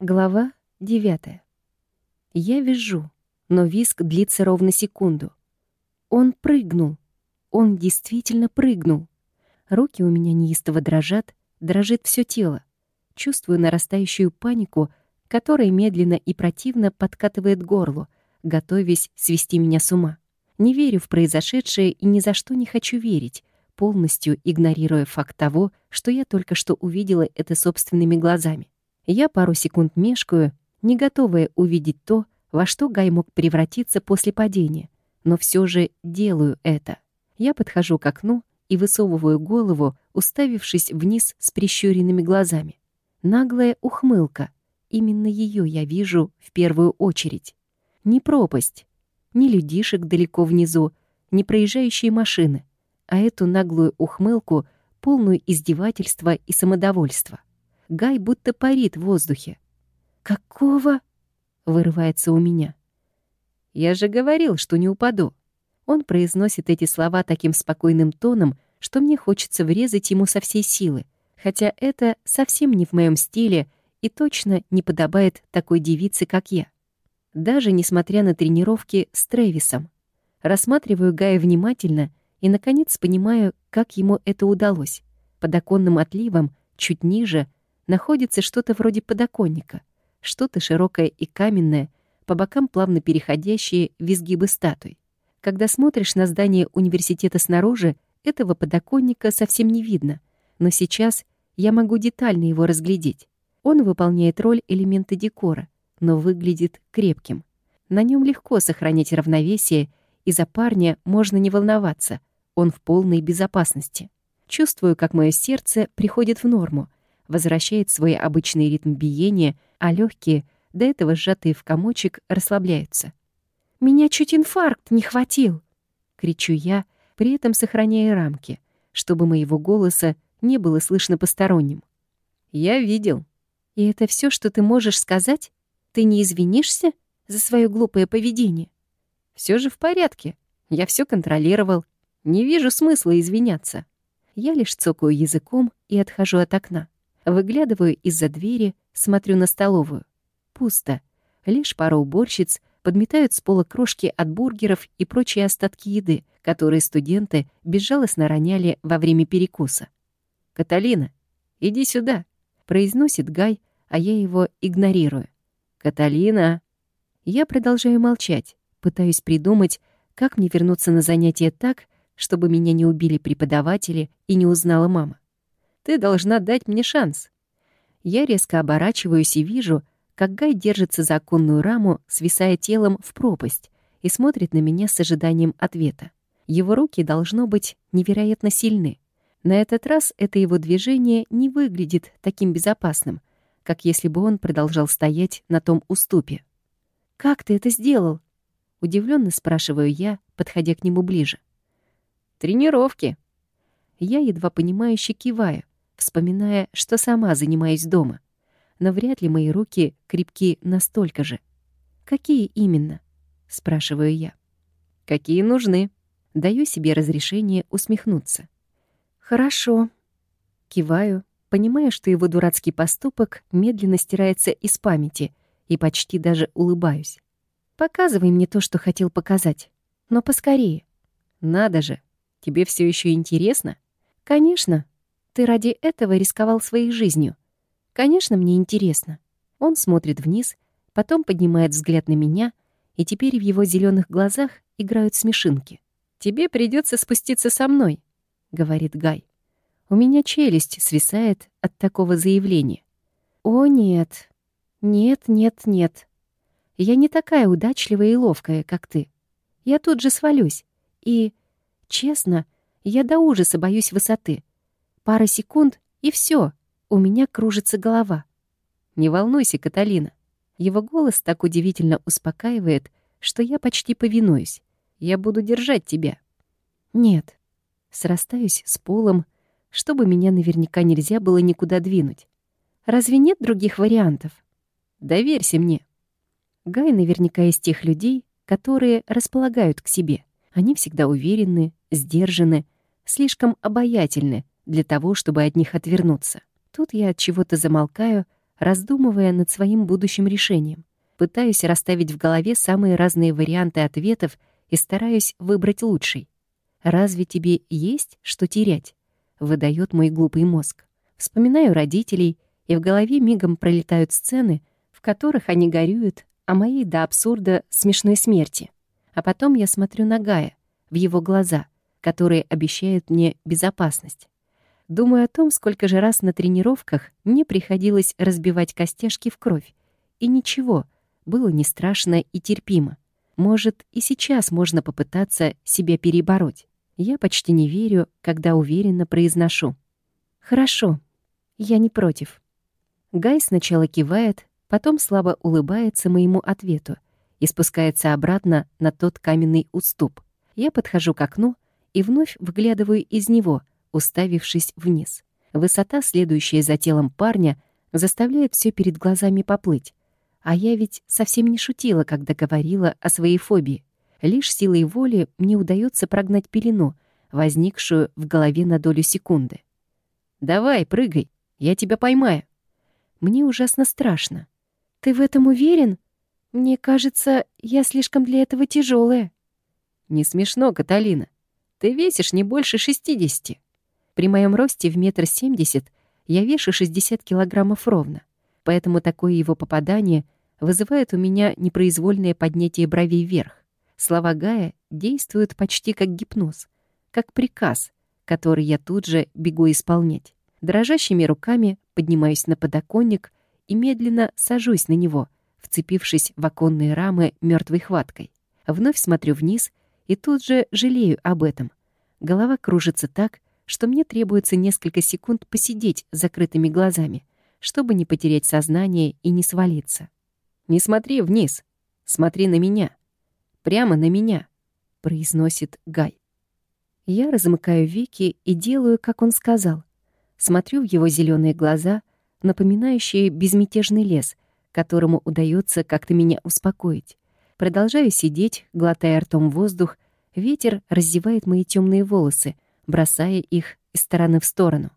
Глава 9. Я вижу, но виск длится ровно секунду. Он прыгнул. Он действительно прыгнул. Руки у меня неистово дрожат, дрожит все тело. Чувствую нарастающую панику, которая медленно и противно подкатывает горло, готовясь свести меня с ума. Не верю в произошедшее и ни за что не хочу верить, полностью игнорируя факт того, что я только что увидела это собственными глазами. Я пару секунд мешкаю, не готовая увидеть то, во что Гай мог превратиться после падения, но все же делаю это. Я подхожу к окну и высовываю голову, уставившись вниз с прищуренными глазами. Наглая ухмылка. Именно ее я вижу в первую очередь. Не пропасть, ни людишек далеко внизу, ни проезжающие машины, а эту наглую ухмылку, полную издевательства и самодовольства. Гай будто парит в воздухе. «Какого?» — вырывается у меня. «Я же говорил, что не упаду». Он произносит эти слова таким спокойным тоном, что мне хочется врезать ему со всей силы, хотя это совсем не в моем стиле и точно не подобает такой девице, как я. Даже несмотря на тренировки с Трэвисом. Рассматриваю Гая внимательно и, наконец, понимаю, как ему это удалось. Под оконным отливом, чуть ниже — находится что-то вроде подоконника, что-то широкое и каменное, по бокам плавно переходящие в изгибы статуй. Когда смотришь на здание университета снаружи, этого подоконника совсем не видно, но сейчас я могу детально его разглядеть. Он выполняет роль элемента декора, но выглядит крепким. На нем легко сохранять равновесие, и за парня можно не волноваться, он в полной безопасности. Чувствую, как мое сердце приходит в норму, возвращает свой обычный ритм биения, а легкие, до этого сжатые в комочек, расслабляются. «Меня чуть инфаркт не хватил!» — кричу я, при этом сохраняя рамки, чтобы моего голоса не было слышно посторонним. «Я видел». «И это все, что ты можешь сказать? Ты не извинишься за свое глупое поведение?» Все же в порядке. Я все контролировал. Не вижу смысла извиняться. Я лишь цокаю языком и отхожу от окна. Выглядываю из-за двери, смотрю на столовую. Пусто. Лишь пара уборщиц подметают с пола крошки от бургеров и прочие остатки еды, которые студенты безжалостно роняли во время перекуса. «Каталина, иди сюда», — произносит Гай, а я его игнорирую. «Каталина!» Я продолжаю молчать, пытаюсь придумать, как мне вернуться на занятия так, чтобы меня не убили преподаватели и не узнала мама. Ты должна дать мне шанс». Я резко оборачиваюсь и вижу, как Гай держится за оконную раму, свисая телом в пропасть, и смотрит на меня с ожиданием ответа. Его руки, должно быть, невероятно сильны. На этот раз это его движение не выглядит таким безопасным, как если бы он продолжал стоять на том уступе. «Как ты это сделал?» — удивленно спрашиваю я, подходя к нему ближе. «Тренировки». Я едва понимающе киваю, вспоминая, что сама занимаюсь дома. Но вряд ли мои руки крепки настолько же. «Какие именно?» — спрашиваю я. «Какие нужны?» Даю себе разрешение усмехнуться. «Хорошо». Киваю, понимая, что его дурацкий поступок медленно стирается из памяти, и почти даже улыбаюсь. «Показывай мне то, что хотел показать. Но поскорее». «Надо же! Тебе все еще интересно?» «Конечно», ты ради этого рисковал своей жизнью. Конечно, мне интересно. Он смотрит вниз, потом поднимает взгляд на меня, и теперь в его зеленых глазах играют смешинки. «Тебе придется спуститься со мной», — говорит Гай. У меня челюсть свисает от такого заявления. «О, нет. Нет, нет, нет. Я не такая удачливая и ловкая, как ты. Я тут же свалюсь. И, честно, я до ужаса боюсь высоты. Пара секунд, и все. У меня кружится голова. Не волнуйся, Каталина. Его голос так удивительно успокаивает, что я почти повинуюсь. Я буду держать тебя. Нет. Срастаюсь с полом, чтобы меня наверняка нельзя было никуда двинуть. Разве нет других вариантов? Доверься мне. Гай наверняка из тех людей, которые располагают к себе. Они всегда уверены, сдержаны, слишком обаятельны, для того, чтобы от них отвернуться. Тут я от чего-то замолкаю, раздумывая над своим будущим решением. Пытаюсь расставить в голове самые разные варианты ответов и стараюсь выбрать лучший. «Разве тебе есть что терять?» — выдает мой глупый мозг. Вспоминаю родителей, и в голове мигом пролетают сцены, в которых они горюют о моей до абсурда смешной смерти. А потом я смотрю на Гая, в его глаза, которые обещают мне безопасность. Думаю о том, сколько же раз на тренировках мне приходилось разбивать костяшки в кровь. И ничего, было не страшно и терпимо. Может, и сейчас можно попытаться себя перебороть. Я почти не верю, когда уверенно произношу. «Хорошо, я не против». Гай сначала кивает, потом слабо улыбается моему ответу и спускается обратно на тот каменный уступ. Я подхожу к окну и вновь выглядываю из него, уставившись вниз. Высота, следующая за телом парня, заставляет все перед глазами поплыть. А я ведь совсем не шутила, когда говорила о своей фобии. Лишь силой воли мне удается прогнать пелену, возникшую в голове на долю секунды. «Давай, прыгай, я тебя поймаю». Мне ужасно страшно. «Ты в этом уверен? Мне кажется, я слишком для этого тяжелая. «Не смешно, Каталина. Ты весишь не больше шестидесяти. При моем росте в метр семьдесят я вешу 60 килограммов ровно, поэтому такое его попадание вызывает у меня непроизвольное поднятие бровей вверх. Слова Гая действуют почти как гипноз, как приказ, который я тут же бегу исполнять. Дрожащими руками поднимаюсь на подоконник и медленно сажусь на него, вцепившись в оконные рамы мертвой хваткой. Вновь смотрю вниз и тут же жалею об этом. Голова кружится так, что мне требуется несколько секунд посидеть с закрытыми глазами, чтобы не потерять сознание и не свалиться. «Не смотри вниз, смотри на меня. Прямо на меня», — произносит Гай. Я размыкаю веки и делаю, как он сказал. Смотрю в его зеленые глаза, напоминающие безмятежный лес, которому удается как-то меня успокоить. Продолжаю сидеть, глотая ртом воздух, ветер раздевает мои темные волосы, бросая их из стороны в сторону.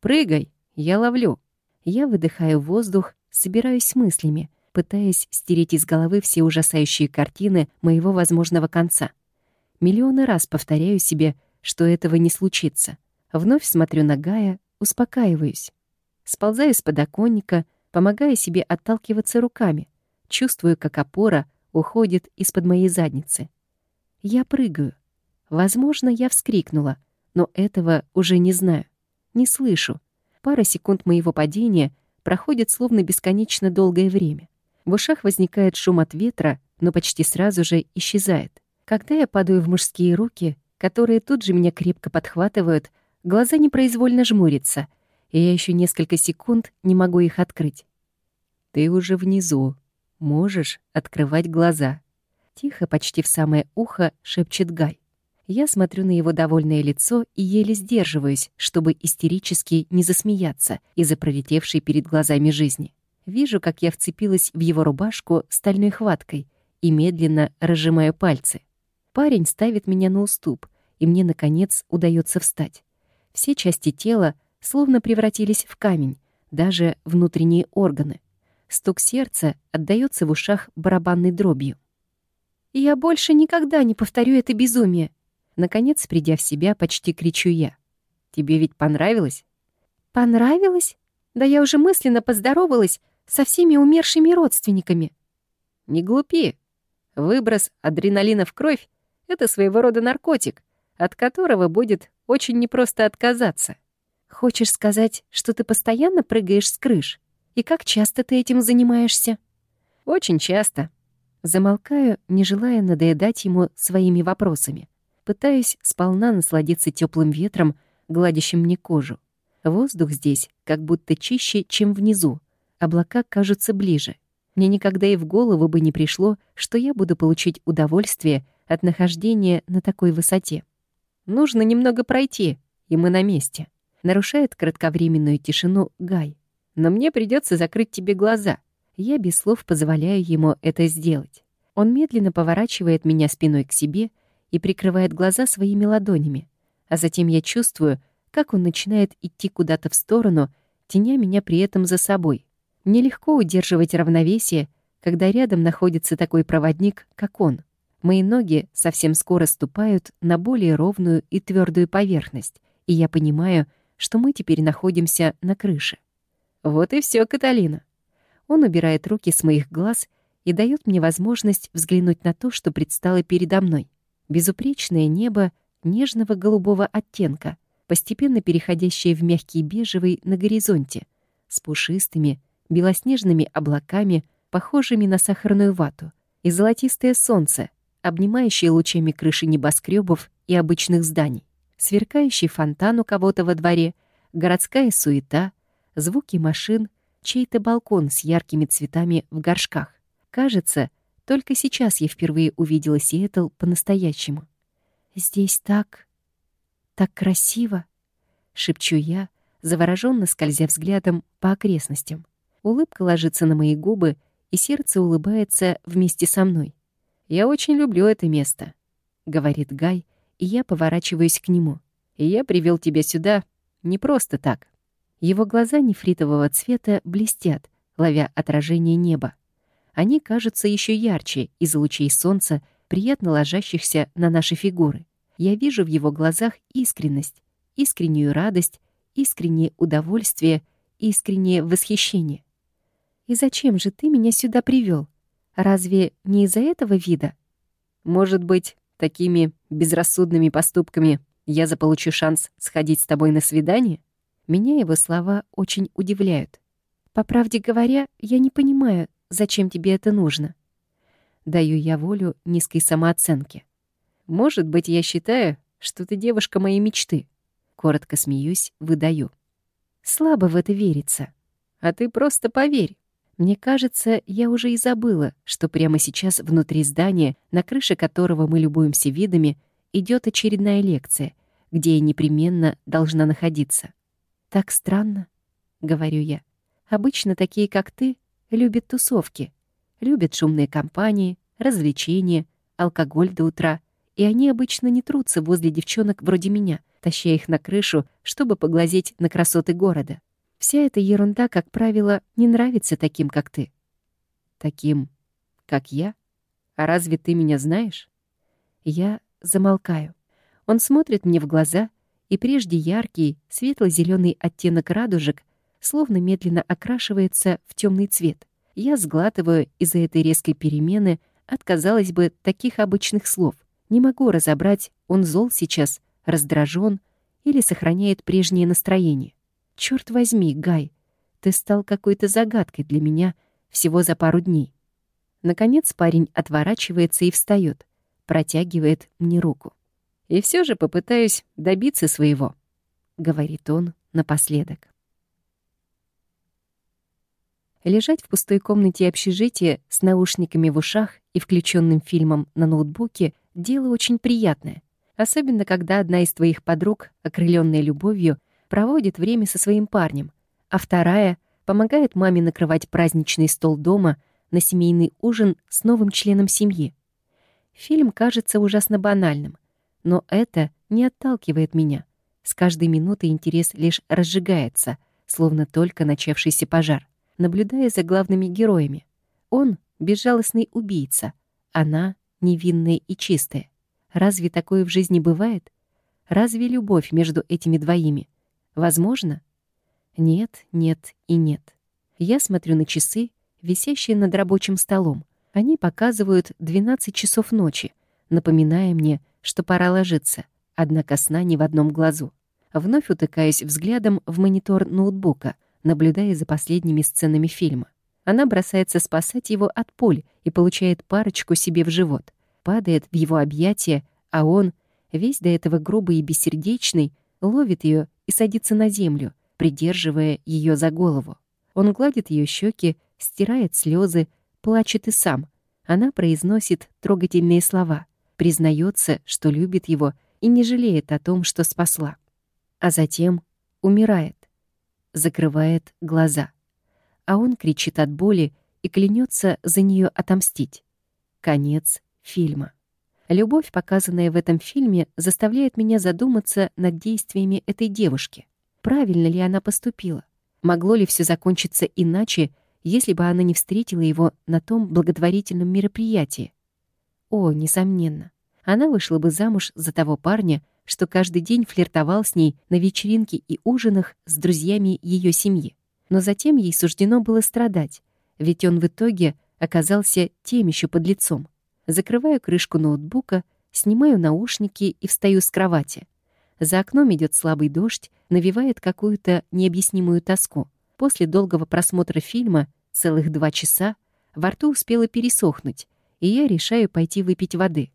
«Прыгай, я ловлю». Я выдыхаю воздух, собираюсь мыслями, пытаясь стереть из головы все ужасающие картины моего возможного конца. Миллионы раз повторяю себе, что этого не случится. Вновь смотрю на Гая, успокаиваюсь. Сползаю с подоконника, помогая себе отталкиваться руками. Чувствую, как опора уходит из-под моей задницы. Я прыгаю. Возможно, я вскрикнула, но этого уже не знаю. Не слышу. Пара секунд моего падения проходит словно бесконечно долгое время. В ушах возникает шум от ветра, но почти сразу же исчезает. Когда я падаю в мужские руки, которые тут же меня крепко подхватывают, глаза непроизвольно жмурятся, и я еще несколько секунд не могу их открыть. «Ты уже внизу. Можешь открывать глаза». Тихо, почти в самое ухо, шепчет Гай. Я смотрю на его довольное лицо и еле сдерживаюсь, чтобы истерически не засмеяться из-за пролетевшей перед глазами жизни. Вижу, как я вцепилась в его рубашку стальной хваткой и медленно разжимаю пальцы. Парень ставит меня на уступ, и мне, наконец, удается встать. Все части тела словно превратились в камень, даже внутренние органы. Стук сердца отдаётся в ушах барабанной дробью. «Я больше никогда не повторю это безумие!» Наконец, придя в себя, почти кричу я. «Тебе ведь понравилось?» «Понравилось? Да я уже мысленно поздоровалась со всеми умершими родственниками. Не глупи. Выброс адреналина в кровь — это своего рода наркотик, от которого будет очень непросто отказаться. Хочешь сказать, что ты постоянно прыгаешь с крыш? И как часто ты этим занимаешься? Очень часто. Замолкаю, не желая надоедать ему своими вопросами. Пытаюсь сполна насладиться теплым ветром, гладящим мне кожу. Воздух здесь как будто чище, чем внизу, облака кажутся ближе. Мне никогда и в голову бы не пришло, что я буду получить удовольствие от нахождения на такой высоте. Нужно немного пройти, и мы на месте. Нарушает кратковременную тишину Гай. Но мне придется закрыть тебе глаза. Я без слов позволяю ему это сделать. Он медленно поворачивает меня спиной к себе и прикрывает глаза своими ладонями. А затем я чувствую, как он начинает идти куда-то в сторону, теня меня при этом за собой. Нелегко удерживать равновесие, когда рядом находится такой проводник, как он. Мои ноги совсем скоро ступают на более ровную и твердую поверхность, и я понимаю, что мы теперь находимся на крыше. Вот и все, Каталина. Он убирает руки с моих глаз и дает мне возможность взглянуть на то, что предстало передо мной. Безупречное небо нежного голубого оттенка, постепенно переходящее в мягкий бежевый на горизонте, с пушистыми, белоснежными облаками, похожими на сахарную вату, и золотистое солнце, обнимающее лучами крыши небоскребов и обычных зданий, сверкающий фонтан у кого-то во дворе, городская суета, звуки машин, чей-то балкон с яркими цветами в горшках. Кажется, только сейчас я впервые увидела Сиэтл по-настоящему. «Здесь так... так красиво!» — шепчу я, завороженно скользя взглядом по окрестностям. Улыбка ложится на мои губы, и сердце улыбается вместе со мной. «Я очень люблю это место», — говорит Гай, и я поворачиваюсь к нему. «И я привел тебя сюда не просто так». Его глаза нефритового цвета блестят, ловя отражение неба. Они кажутся еще ярче из лучей солнца, приятно ложащихся на наши фигуры. Я вижу в его глазах искренность, искреннюю радость, искреннее удовольствие, искреннее восхищение. «И зачем же ты меня сюда привел? Разве не из-за этого вида?» «Может быть, такими безрассудными поступками я заполучу шанс сходить с тобой на свидание?» Меня его слова очень удивляют. По правде говоря, я не понимаю, зачем тебе это нужно. Даю я волю низкой самооценке. Может быть, я считаю, что ты девушка моей мечты. Коротко смеюсь, выдаю. Слабо в это верится. А ты просто поверь. Мне кажется, я уже и забыла, что прямо сейчас внутри здания, на крыше которого мы любуемся видами, идет очередная лекция, где я непременно должна находиться. «Так странно», — говорю я. «Обычно такие, как ты, любят тусовки, любят шумные компании, развлечения, алкоголь до утра, и они обычно не трутся возле девчонок вроде меня, таща их на крышу, чтобы поглазеть на красоты города. Вся эта ерунда, как правило, не нравится таким, как ты». «Таким, как я? А разве ты меня знаешь?» Я замолкаю. Он смотрит мне в глаза — и прежде яркий, светло зеленый оттенок радужек словно медленно окрашивается в темный цвет. Я сглатываю из-за этой резкой перемены от, казалось бы, таких обычных слов. Не могу разобрать, он зол сейчас, раздражен или сохраняет прежнее настроение. Черт возьми, Гай, ты стал какой-то загадкой для меня всего за пару дней. Наконец парень отворачивается и встает, протягивает мне руку. И все же попытаюсь добиться своего», — говорит он напоследок. Лежать в пустой комнате общежития с наушниками в ушах и включенным фильмом на ноутбуке — дело очень приятное, особенно когда одна из твоих подруг, окрыленная любовью, проводит время со своим парнем, а вторая помогает маме накрывать праздничный стол дома на семейный ужин с новым членом семьи. Фильм кажется ужасно банальным — но это не отталкивает меня. С каждой минутой интерес лишь разжигается, словно только начавшийся пожар, наблюдая за главными героями. Он — безжалостный убийца, она — невинная и чистая. Разве такое в жизни бывает? Разве любовь между этими двоими? Возможно? Нет, нет и нет. Я смотрю на часы, висящие над рабочим столом. Они показывают 12 часов ночи, напоминая мне, что пора ложиться, однако сна ни в одном глазу. Вновь утыкаюсь взглядом в монитор ноутбука, наблюдая за последними сценами фильма. Она бросается спасать его от пуль и получает парочку себе в живот. Падает в его объятия, а он, весь до этого грубый и бессердечный, ловит ее и садится на землю, придерживая ее за голову. Он гладит ее щеки, стирает слезы, плачет и сам. Она произносит трогательные слова признается, что любит его и не жалеет о том, что спасла. А затем умирает, закрывает глаза. А он кричит от боли и клянется за нее отомстить. Конец фильма. Любовь, показанная в этом фильме, заставляет меня задуматься над действиями этой девушки. Правильно ли она поступила? Могло ли все закончиться иначе, если бы она не встретила его на том благотворительном мероприятии. О, несомненно, она вышла бы замуж за того парня, что каждый день флиртовал с ней на вечеринке и ужинах с друзьями ее семьи. Но затем ей суждено было страдать, ведь он в итоге оказался тем еще под лицом. Закрываю крышку ноутбука, снимаю наушники и встаю с кровати. За окном идет слабый дождь, навевает какую-то необъяснимую тоску. После долгого просмотра фильма, целых два часа, во рту успела пересохнуть, и я решаю пойти выпить воды.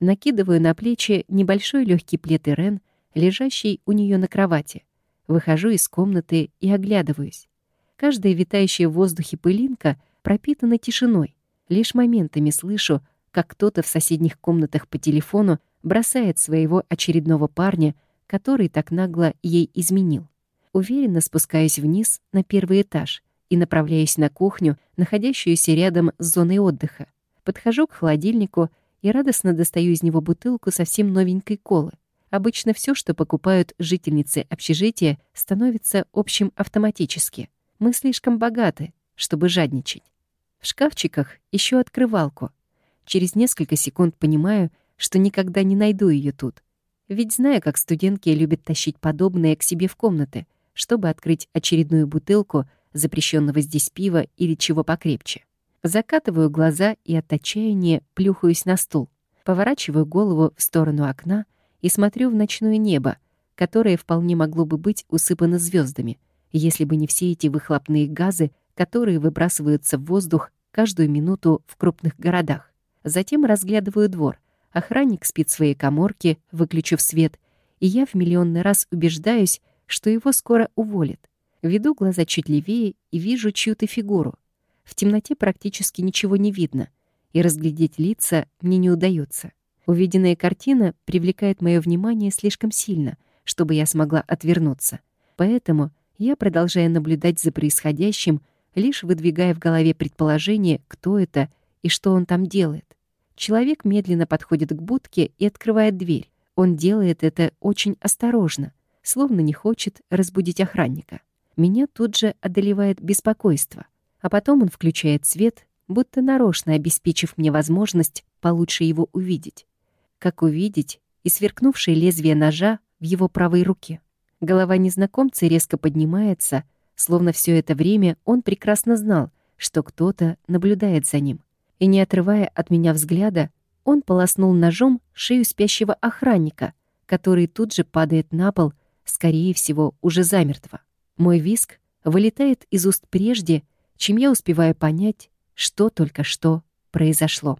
Накидываю на плечи небольшой легкий плед Ирен, лежащий у нее на кровати. Выхожу из комнаты и оглядываюсь. Каждая витающая в воздухе пылинка пропитана тишиной. Лишь моментами слышу, как кто-то в соседних комнатах по телефону бросает своего очередного парня, который так нагло ей изменил. Уверенно спускаюсь вниз на первый этаж и направляюсь на кухню, находящуюся рядом с зоной отдыха. Подхожу к холодильнику и радостно достаю из него бутылку совсем новенькой колы. Обычно все, что покупают жительницы общежития, становится общим автоматически. Мы слишком богаты, чтобы жадничать. В шкафчиках ищу открывалку. Через несколько секунд понимаю, что никогда не найду ее тут. Ведь знаю, как студентки любят тащить подобное к себе в комнаты, чтобы открыть очередную бутылку запрещенного здесь пива или чего покрепче. Закатываю глаза и от отчаяния плюхаюсь на стул. Поворачиваю голову в сторону окна и смотрю в ночное небо, которое вполне могло бы быть усыпано звездами, если бы не все эти выхлопные газы, которые выбрасываются в воздух каждую минуту в крупных городах. Затем разглядываю двор. Охранник спит в своей коморке, выключив свет, и я в миллионный раз убеждаюсь, что его скоро уволят. Веду глаза чуть левее и вижу чью-то фигуру. В темноте практически ничего не видно, и разглядеть лица мне не удается. Увиденная картина привлекает мое внимание слишком сильно, чтобы я смогла отвернуться. Поэтому я продолжаю наблюдать за происходящим, лишь выдвигая в голове предположение, кто это и что он там делает. Человек медленно подходит к будке и открывает дверь. Он делает это очень осторожно, словно не хочет разбудить охранника. Меня тут же одолевает беспокойство. А потом он включает свет, будто нарочно обеспечив мне возможность получше его увидеть. Как увидеть и сверкнувшее лезвие ножа в его правой руке. Голова незнакомца резко поднимается, словно все это время он прекрасно знал, что кто-то наблюдает за ним. И не отрывая от меня взгляда, он полоснул ножом шею спящего охранника, который тут же падает на пол, скорее всего, уже замертво. Мой виск вылетает из уст прежде, чем я успеваю понять, что только что произошло.